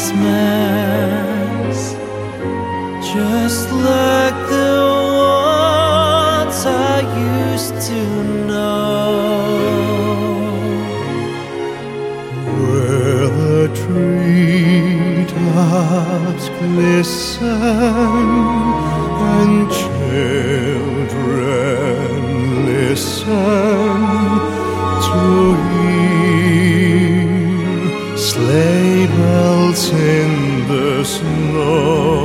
Christmas, just like the ones I used to know, where the treetops glisten. snow.